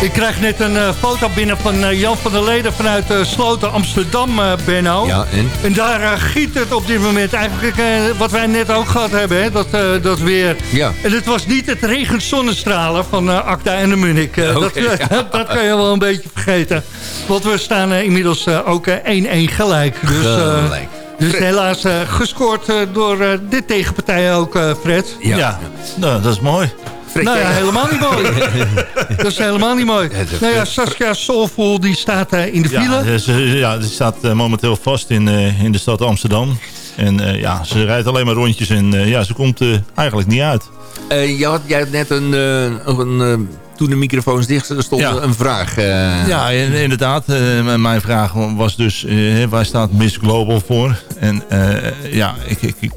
Ik krijg net een eh, foto binnen van eh, Jan van der Leden vanuit uh, Sloten Amsterdam, eh, Benno. Ja, en? En daar eh, giet het op dit moment. Eigenlijk eh, wat wij net ook gehad hebben, hè, dat, eh, dat weer. Ja. En het was niet het regenzonnestralen van eh Acta en de Munich. Eh, dat, ja. dat, dat kan je wel een beetje vergeten. Want we staan eh, inmiddels eh, ook eh, 1-1 gelijk. Dus, eh, Gelijk. dus helaas eh, gescoord eh, door eh, de tegenpartij ook, eh, Fred. Ja, Nou, dat is mooi. Nou ja, helemaal niet mooi. dat is helemaal niet mooi. Nou ja, Saskia Soulful die staat eh, in de file. Ja, eh, ja, die staat eh, momenteel vast in, eh, in de stad Amsterdam. En eh, ja, ze rijdt alleen maar rondjes en eh, ja, ze komt eigenlijk niet uit. Eh, je had, jij had net een... eh, een eh, toen de microfoons dicht stond, Ja. een vraag. eh, Ja, in- inderdaad. eh, mijn vraag was dus, eh, waar staat Miss Global voor? En eh, ja, ik, ik, ik,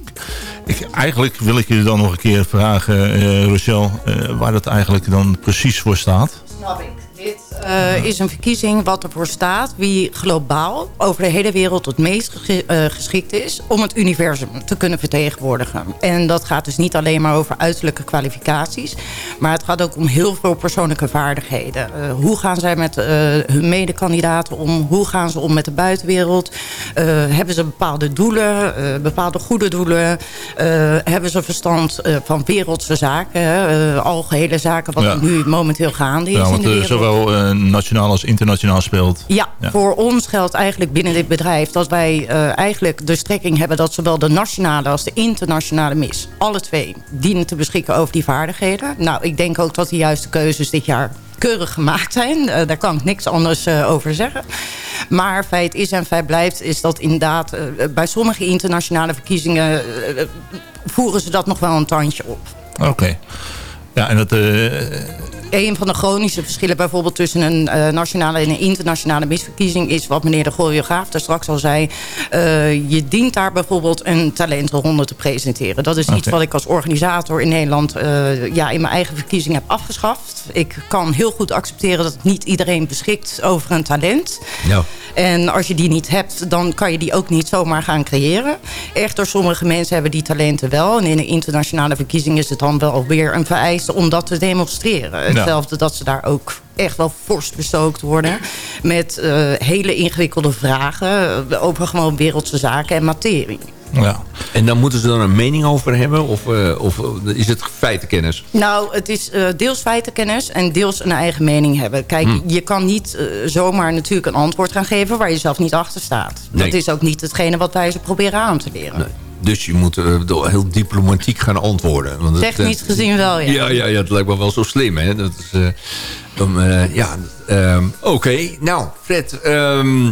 eigenlijk wil ik je dan nog een keer vragen, eh Rochelle, eh, waar dat eigenlijk dan precies voor staat. Ik. Dit eh, is een verkiezing wat ervoor staat... wie globaal over de hele wereld het meest ge- eh, geschikt is... om het universum te kunnen vertegenwoordigen. En dat gaat dus niet alleen maar over uiterlijke kwalificaties... maar het gaat ook om heel veel persoonlijke vaardigheden. Eh, hoe gaan zij met hun medekandidaten om? Hoe gaan ze om met de buitenwereld? Hebben ze bepaalde doelen, bepaalde goede doelen? Hebben ze verstand van wereldse zaken? Eh, algehele zaken wat Ja. nu momenteel gaande is Ja, in de wereld. Eh, nationaal als internationaal speelt. Ja, voor ons geldt eigenlijk binnen dit bedrijf... dat wij eh, eigenlijk de strekking hebben... dat zowel de nationale als de internationale mis... alle twee dienen te beschikken over die vaardigheden. Nou, ik denk ook dat de juiste keuzes dit jaar keurig gemaakt zijn. Eh, daar kan ik niks anders over zeggen. Maar feit is en feit blijft... is dat inderdaad bij sommige internationale verkiezingen... voeren ze dat nog wel een tandje op. Oké. Ja, en dat... Een van de chronische verschillen bijvoorbeeld tussen een eh, nationale en een internationale misverkiezing is wat meneer de choreograaf daar straks al zei. eh, je dient daar bijvoorbeeld een talentenronde te presenteren. Dat is iets wat ik als organisator in Nederland eh, ja, in mijn eigen verkiezing heb afgeschaft. Ik kan heel goed accepteren dat niet iedereen beschikt over een talent. En als je die niet hebt, dan kan je die ook niet zomaar gaan creëren. Echter, sommige mensen hebben die talenten wel. En in een internationale verkiezing is het dan wel weer een vereiste om dat te demonstreren. Hetzelfde dat ze daar ook echt wel fors bestookt worden. Met eh, hele ingewikkelde vragen over gewoon wereldse zaken en materie. Ja. En dan moeten ze dan een mening over hebben? Of, eh, of eh, is het feitenkennis? Nou, het is eh, deels feitenkennis en deels een eigen mening hebben. Kijk, Hmm. je kan niet zomaar natuurlijk een antwoord gaan geven... waar je zelf niet achter staat. Nee. Dat is ook niet hetgene wat wij ze proberen aan te leren. Dus je moet eh, heel diplomatiek gaan antwoorden. Want het, eh, Technisch gezien wel, ja. Ja, ja, ja, het lijkt me wel zo slim, hè? Dat is, eh, eh, ja, ehm, oké. Nou, Fred, ehm,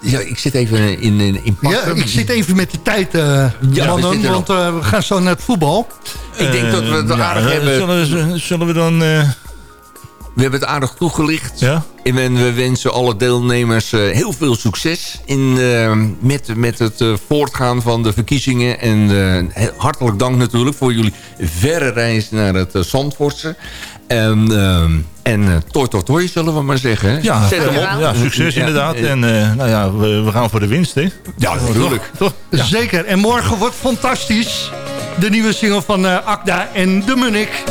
ja, ik zit even in, in, in Ja, pakken. ik zit even met de tijd, eh mannen, zitten want we gaan zo naar het voetbal. Ik denk dat we het aardig ja, hebben. Zullen we, zullen we dan... We hebben het aardig toegelicht. Ja? En we wensen alle deelnemers eh, heel veel succes in, eh, met, met het eh, voortgaan van de verkiezingen. En eh, hartelijk dank natuurlijk voor jullie verre reis naar het uh, Zandvoortse. En, en toi toi toi zullen we maar zeggen. Ja, Zet hem op. ja, succes Ja, inderdaad. En eh, nou ja, we, we gaan voor de winst, hè? Ja, natuurlijk. Zeker. En morgen wordt fantastisch. De nieuwe single van eh Akda en de Munnik.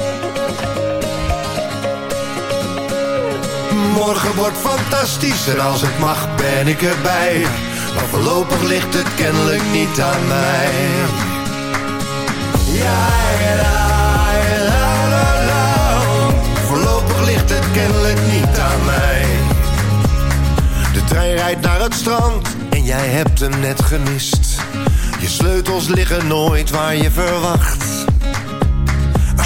Morgen wordt fantastisch en als het mag ben ik erbij. Maar voorlopig ligt het kennelijk niet aan mij. Ja, la, la, la. Voorlopig ligt het kennelijk niet aan mij. De trein rijdt naar het strand en jij hebt hem net gemist. Je sleutels liggen nooit waar je verwacht.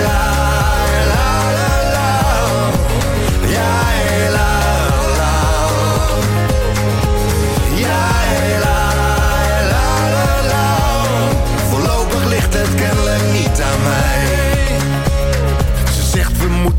la,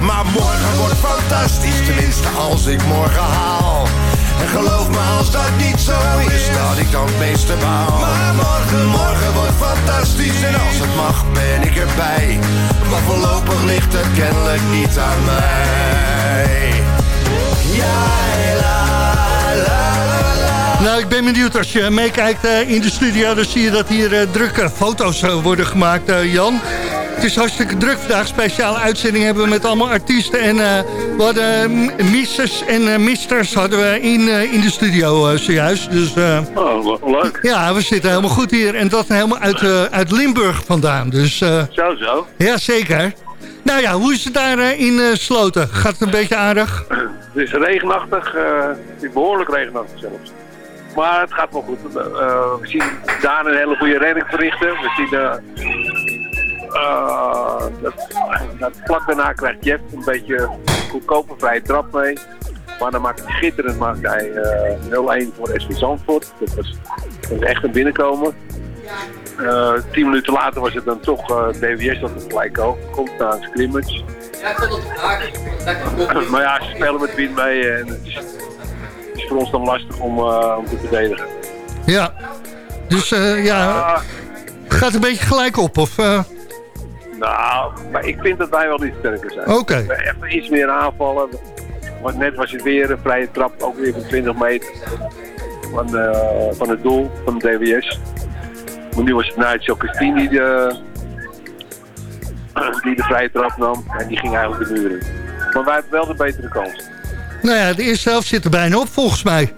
Maar morgen wordt fantastisch, tenminste als ik morgen haal. En geloof me als dat niet zo is, dat ik dan het meeste baal. Maar morgen, morgen wordt fantastisch en als het mag ben ik erbij. Maar voorlopig ligt het kennelijk niet aan mij. Ja, la, la. Nou, ik ben benieuwd als je meekijkt eh, in de studio... dan zie je dat hier eh, drukke foto's eh, worden gemaakt, Jan. Het is hartstikke druk vandaag. Speciale uitzending hebben we met allemaal artiesten. En eh, we hadden Mrs. en eh, Misters hadden we in, eh, in de studio eh, zojuist. Dus, eh, Oh, leuk. ja, we zitten helemaal goed hier. En dat helemaal uit, eh, uit Limburg vandaan. Dus, eh, Zo, zo. ja, zeker. Nou ja, hoe is het daar eh, in eh, Sloten? Gaat het een beetje aardig? Het is regenachtig, eh, behoorlijk regenachtig zelfs. Maar het gaat wel goed. Eh, we zien Daan een hele goede redding verrichten. We zien eh, eh, dat, dat vlak daarna krijgt Jeff een beetje goedkope vrije trap mee. Maar dan maakt hij schitterend maakt hij eh 0-1 voor SV Zandvoort. Dat was, dat was echt een binnenkomen. Eh, tien minuten later was het dan toch eh DWS dat het gelijk ook komt na een scrimmage. Maar ja, ze spelen met wind mee en het is, het is voor ons dan lastig om, eh, om te verdedigen. Ja. Dus eh, ja, gaat een beetje gelijk op, of... eh? Nou, maar ik vind dat wij wel iets sterker zijn. Oké. We Echt iets meer aanvallen. Want net was het weer een vrije trap, ook weer van 20 meter van, eh, van het doel, van de DWS. Maar nu was het Nigel Christine die de, die de vrije trap nam en die ging eigenlijk de muur in. Maar wij hebben wel de betere kans. Nou ja, de eerste helft zit er bijna op, volgens mij.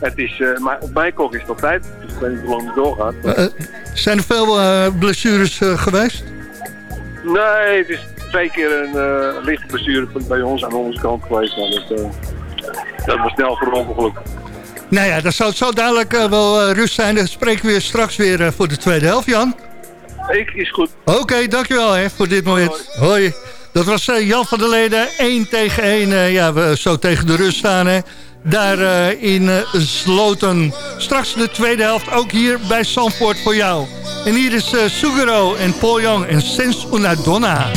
Het is, eh, maar op mijn kok is het op tijd, dus ik weet niet hoe lang het doorgaat. Eh, zijn er veel eh, blessures eh, geweest? Nee, het is twee keer een eh lichte bij ons aan onze kant geweest. Maar dat, eh, dat was snel voor ongeluk. Nou ja, dan zou het zo dadelijk eh, wel rust zijn. Dan spreken we weer straks weer voor de tweede helft, Jan. Ik is goed. Oké, dankjewel hè, voor dit moment. Hoi. Dat was Jan van der Leden, 1 tegen 1. eh, ja, we zo tegen de rust staan hè. Daar eh, in eh, Sloten. Straks de tweede helft, ook hier bij Zandvoort voor jou. En hier is eh, Suguro en Paul Young en Sens Una Donna.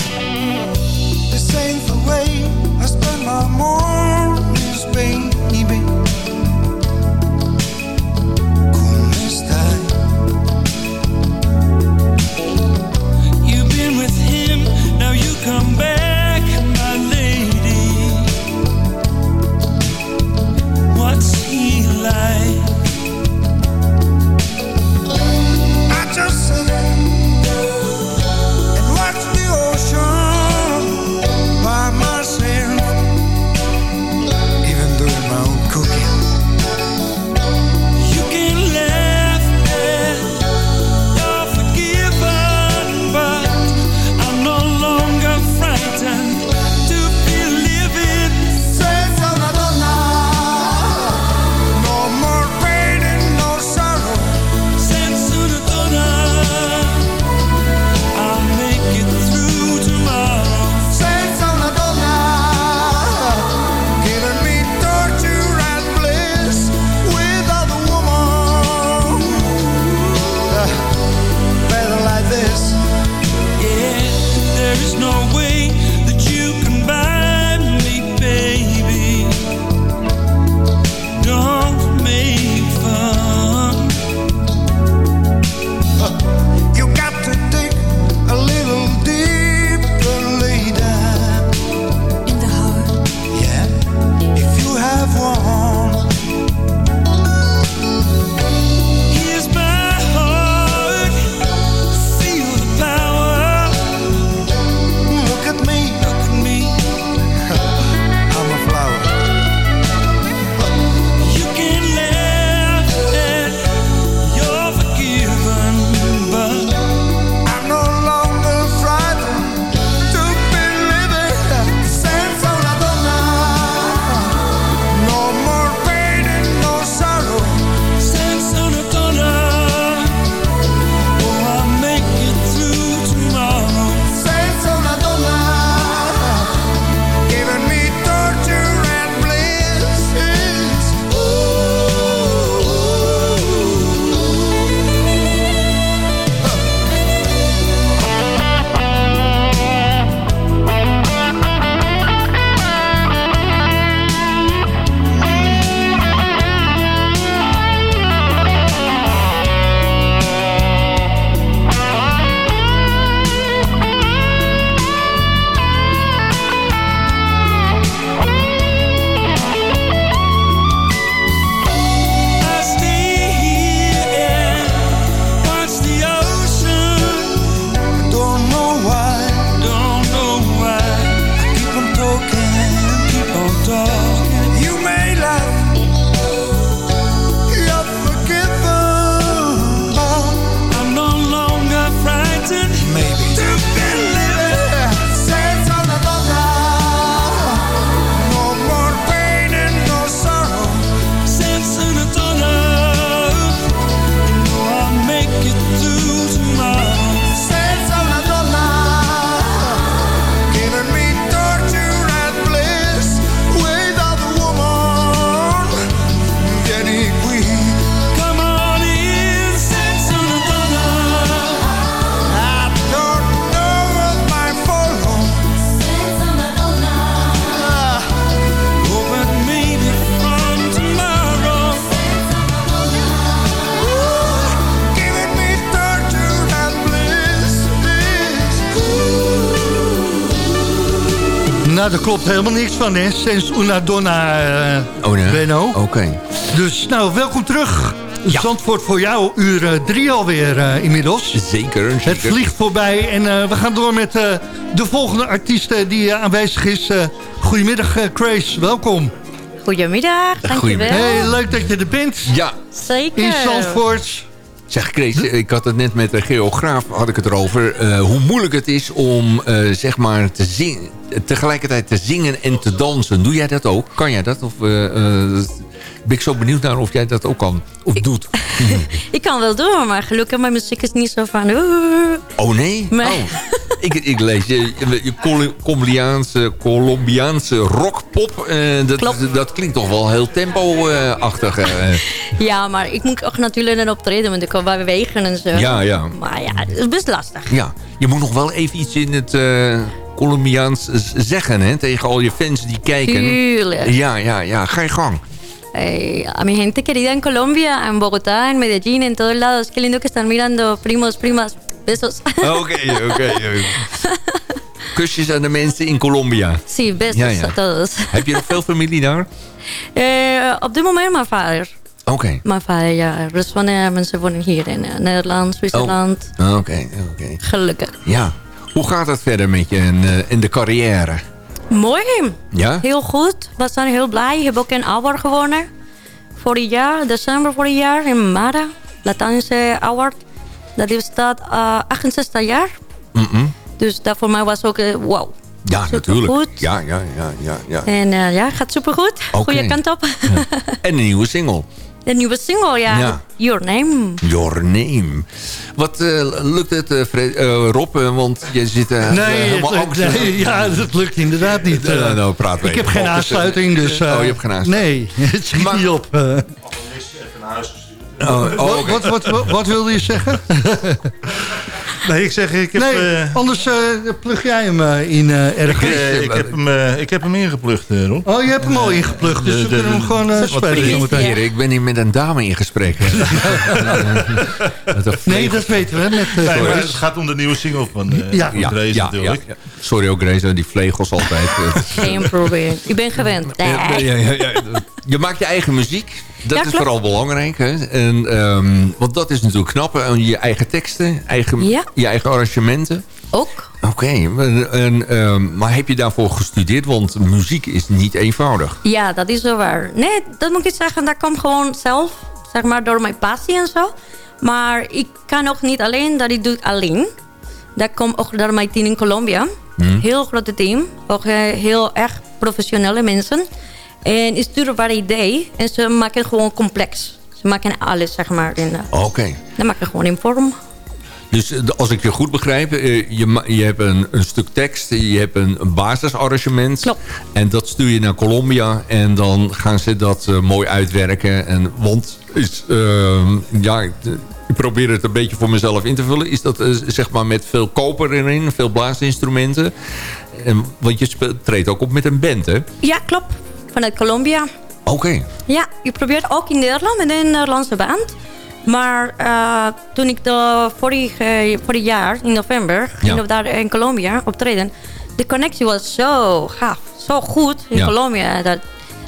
Klopt helemaal niks van, hè. Sens una donna, Oh nee? Benno. Oké. Dus, nou, welkom terug. Zandvoort voor jou, uur eh, drie alweer eh, inmiddels. Zeker, zeker. Het vliegt voorbij en eh, we gaan door met eh, de volgende artiest die aanwezig is. Goedemiddag, eh, Grace. Welkom. Goedemiddag, dankjewel. Hey, leuk dat je er bent. Ja. Zeker. In Zandvoort. Zeg Grace, ik had het net met de geograaf had ik het erover. eh, hoe moeilijk het is om eh, zeg maar te zingen, tegelijkertijd te zingen en te dansen. Doe jij dat ook? Kan jij dat? Of eh, ben ik zo benieuwd naar of jij dat ook kan of doet? Ik kan wel doen, maar gelukkig mijn muziek is niet zo van... Oh nee? Oh. Ik, ik lees je, je Col- Colombiaanse, Colombiaanse rockpop. eh, dat, Klopt. dat klinkt toch wel heel tempo-achtig. eh. Ja, maar ik moet ook natuurlijk een optreden, want ik kan wel bewegen en zo. Ja, ja. Maar ja, het is best lastig. Ja, je moet nog wel even iets in het eh, Colombiaans zeggen hè, tegen al je fans die kijken. Tuurlijk. Ja, ja, ja. Ga je gang. Eh, a mi gente querida en Colombia, en Bogotá, en Medellín, en todos lados. Qué lindo que están mirando, primos, primas. Besos. Oké, oké. Kusjes aan de mensen in Colombia. Sí, besos Ja, ja. a todos. Heb je nog veel familie daar? Eh, op dit moment mijn vader. Oké. Mijn vader, ja. Van de mensen wonen hier in Nederland, Zwitserland. Oké, oké. Gelukkig. Ja. Hoe gaat het verder met je in, eh, in de carrière? Mooi. Ja? Heel goed. We zijn heel blij. Ik heb ook een award gewonnen. Vorig jaar, december vorig jaar, in Mara. Latijnse award. Dat is dat eh 68 jaar. Dus dat voor mij was ook, eh, wow. Ja, natuurlijk. goed. Ja, ja, ja, ja, ja. En eh, ja, gaat supergoed. Oké. Goede kant op. En een nieuwe single. De nieuwe single, ja. Ja. Your Name. Your Name. Wat eh, lukt het, eh, Fred- eh, Rob? want je zit eh, Nee, helemaal het- angstig. nee, ja, dat lukt inderdaad niet. Nou, praat ik heb geen aansluiting, dus... eh, oh, je hebt geen aansluiting. Nee, het schiet niet op. Oh, oh, Wat- oké. wat, wat, wat, wat wilde je zeggen? Nee, ik zeg, ik heb... nee, eh, anders eh, plug jij hem eh, in eh, ergens. eh, ik, heb hem, eh, ik heb hem ingeplucht, eh, Rob. Oh, je hebt hem al ingeplucht, dus we kunnen hem gewoon eh, wat spelen ik ben hier met een dame in gesprek. Nee, dat weten we. Met, Nee, maar het gaat om de nieuwe single van, eh Ja. van Grace natuurlijk. ja. Sorry ook, Grace, die vlegels altijd. Geen probleem. Ik ben gewend. Ja, ja, ja, ja. Je maakt je eigen muziek. Dat Ja, is vooral belangrijk. Hè? En, ehm, want dat is natuurlijk knap. Je eigen teksten, eigen, Ja. Je eigen arrangementen. Ook. Oké, ehm, maar heb je daarvoor gestudeerd? Want muziek is niet eenvoudig. Ja, dat is wel waar. Nee, dat moet ik zeggen. Dat komt gewoon zelf, zeg maar, door mijn passie en zo. Maar ik kan ook niet alleen, dat ik doe alleen. Dat komt ook door mijn team in Colombia. Hmm. Heel grote team. Ook eh, heel erg professionele mensen. En ik stuur waar idee. En ze maken gewoon complex. Ze maken alles, zeg maar. In, eh, Oké. dan maken gewoon in vorm. Dus eh, als ik je goed begrijp, eh, je, je hebt een, een stuk tekst, je hebt een, een basisarrangement. Klopt. En dat stuur je naar Colombia en dan gaan ze dat eh, mooi uitwerken. En, want is, ehm, ja, ik, ik probeer het een beetje voor mezelf in te vullen. Is dat eh, zeg maar met veel koper erin, veel blaasinstrumenten? En, want je speelt, treedt ook op met een band, hè? Ja, klopt. Vanuit Colombia. Oké. Ja, ik probeer ook in Nederland met een Nederlandse band. Maar eh, toen ik de vorige, vorig jaar, in november, ging Ja. ik daar in Colombia optreden. De connectie was zo gaaf, zo goed in Ja. Colombia. Dat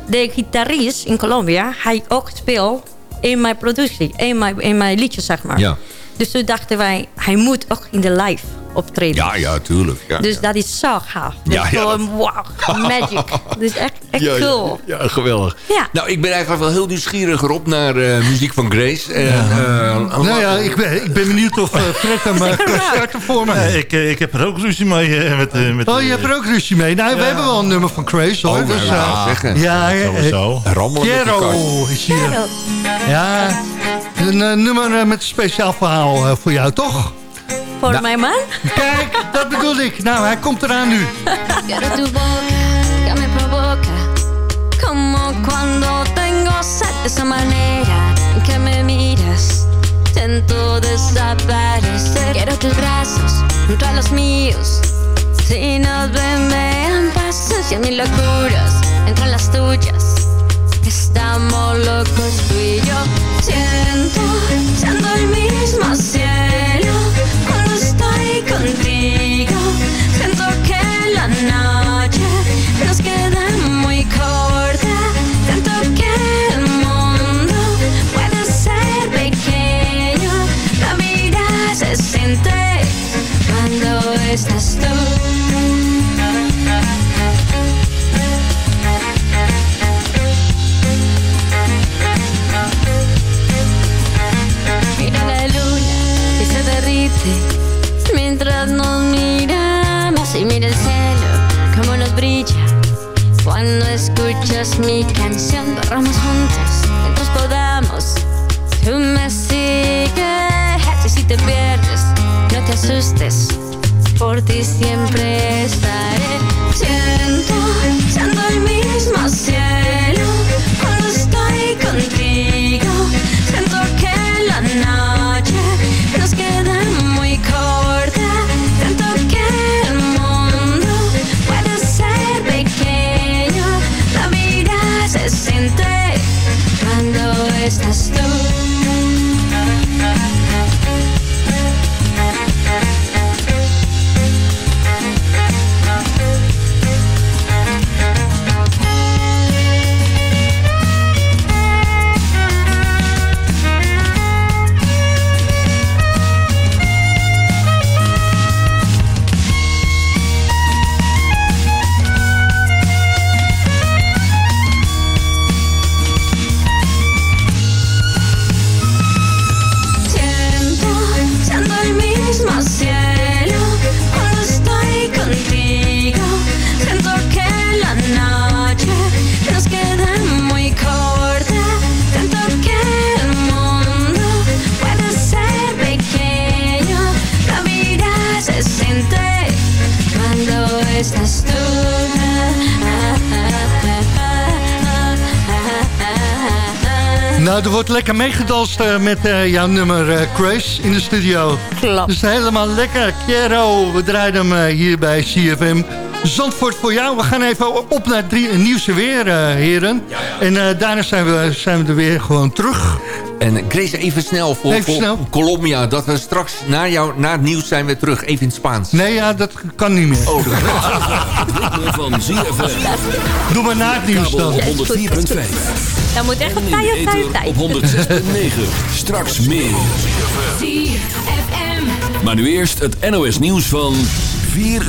de gitarist in Colombia, hij ook speelt in mijn productie, in mijn, in mijn liedjes, zeg maar. Ja. Dus toen dachten wij, hij moet ook in de live optreden. Ja, ja, tuurlijk. Ja, dus ja. dat is zo gaaf. Dat Ja, is ja, gewoon, wow, magic. Dat is echt, echt Ja, ja, cool. Ja, geweldig. Ja. Nou, ik ben eigenlijk wel heel nieuwsgierig erop naar eh, muziek van Grace. En, eh, Nou ja, ik ben, ik ben benieuwd of uh, Fred hem uh, kan starten voor me. Nee, ik, eh, ik heb er ook ruzie mee. eh, met, eh, met, Oh, je hebt er ook ruzie mee. Nou, we hebben wel een nummer van Grace, hoor. Oh, dus, ja, uh, zeggen. Ja, eh, Sowieso. Rammelen is hier. Ja, een uh, nummer uh, met een speciaal verhaal uh, voor jou, toch? Voor nou. mijn man? Kijk, dat bedoel ik. Nou, hij komt eraan nu. Quiero tu boca, que me provoca Como cuando tengo sed de esa manera. En que me miras. Siento desaparecer Quiero tus brazos junto a los míos. Si nos ven, vean pasos y en mis locuras entre las tuyas. Estamos locos tú y yo. Siento, siendo el mismo cielo Cuando escuchas mi canción, borramos juntos mientras podamos. Tú me sigues y si te pierdes, no te asustes. Por ti siempre estaré. Siento, siendo el mismo lekker meegedanst eh, met eh, jouw nummer eh, Grace in de studio. Klopt. Dus helemaal lekker. Quiero, we draaien hem hier bij CFM. Zandvoort voor jou. We gaan even op naar het drie- nieuwste weer, eh, heren. En eh, daarna zijn we, zijn we er weer gewoon terug. En Grace, even snel voor, Even voor snel. Colombia. Dat we straks na, jou, na het nieuws zijn we terug. Even in het Spaans. Nee, ja, dat kan niet meer. Oh, ritme van ZFM. Doe maar na het nieuws dan. Kabel op 104.5. Dat moet echt op En in tijd, de op tijd, ether tijd. op 106.9. Straks meer. Maar nu eerst het NOS nieuws van 4 uur.